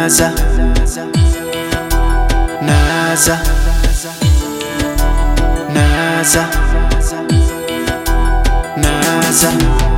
Naza, Naza, Naza, Naza.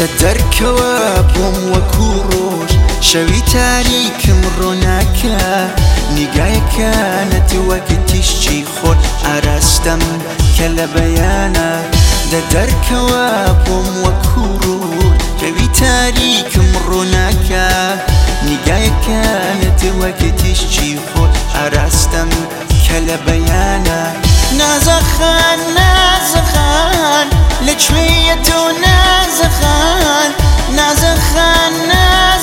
نازة دەرکەوە بۆم وەکوڕۆژ شەوی تاریکم ڕۆناکە نیگایەکانەتی وەک تیشتی خۆت ئاراستەم کە لە بەیانە. دە دەرکەوە بۆم وەکوڕۆژ شەوی تاریکم ڕۆناکە نیگایەکانەتی وەک تیشتی خۆت ئاراستەم کە لە بەیانە. نازەخان نازەخان لەکوێیە تۆ نازەخان نازەخان نازەخان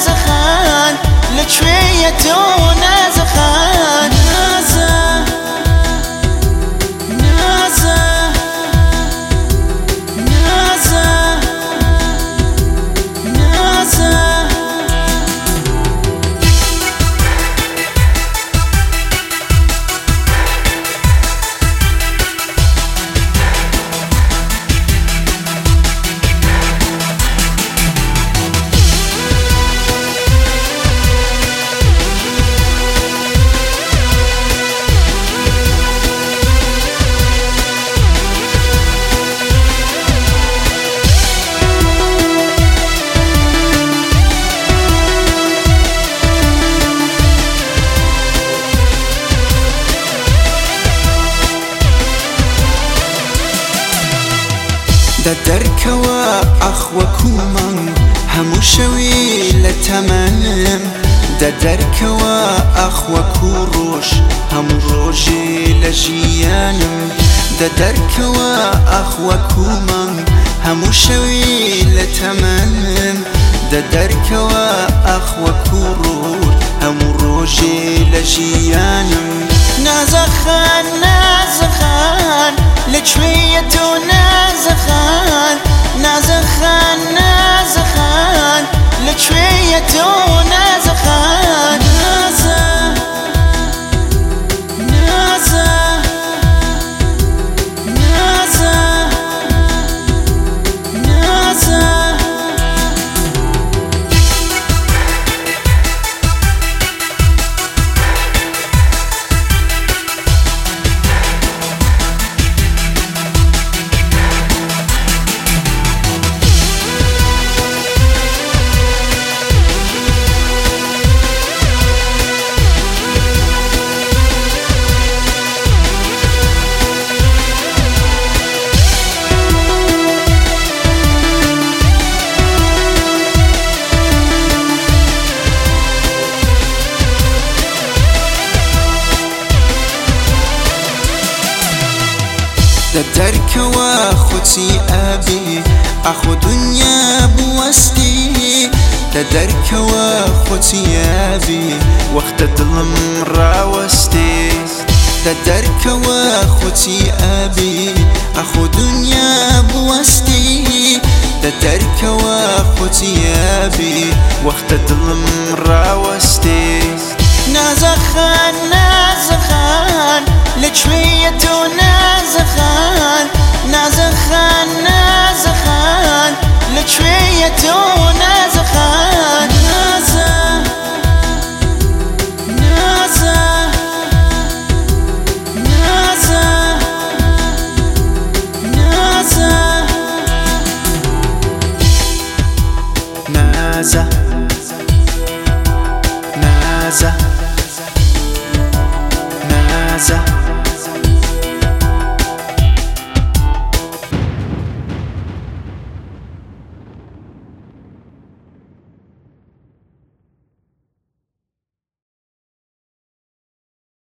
دە دەرکەوە ئەخوەکو مەنگ هەموو شەوی لە تەمەنم دە دەرکەوە ئەخوەکو ڕۆژ هەموو ڕۆژێ لە ژیانم دە دەرکەوە مەنگ هەموو شەوی لە تەمەنم دە دەرکەوە ئەخوەکو ڕۆژ هەموو ڕۆژێ لە ژیانم نازەخان نازەخان لەکوێیە تۆ نازەخان نازەخان دە دەرکەوە خوچی ئابی ئەخۆ دنیا بوەستی دە دەرکەوە خۆچی ئابی وەختە دڵم ڕاوەستی دە دەرکەوە خۆچی ئابی ئەخۆ دنیا بوەستی دە دەرکەوە خۆچی ئابی Gaza.